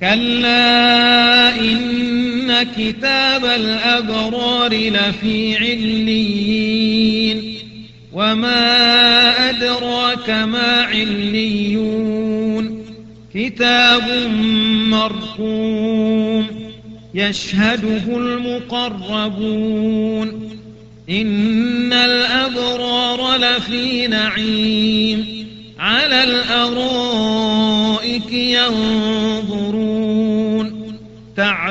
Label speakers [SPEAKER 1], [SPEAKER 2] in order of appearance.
[SPEAKER 1] كلا إن كتاب الأبرار لفي عليين وما أدراك ما عليون كتاب مرقوم يشهده المقربون إن الأبرار لفي نعيم على الأرائك ينظرون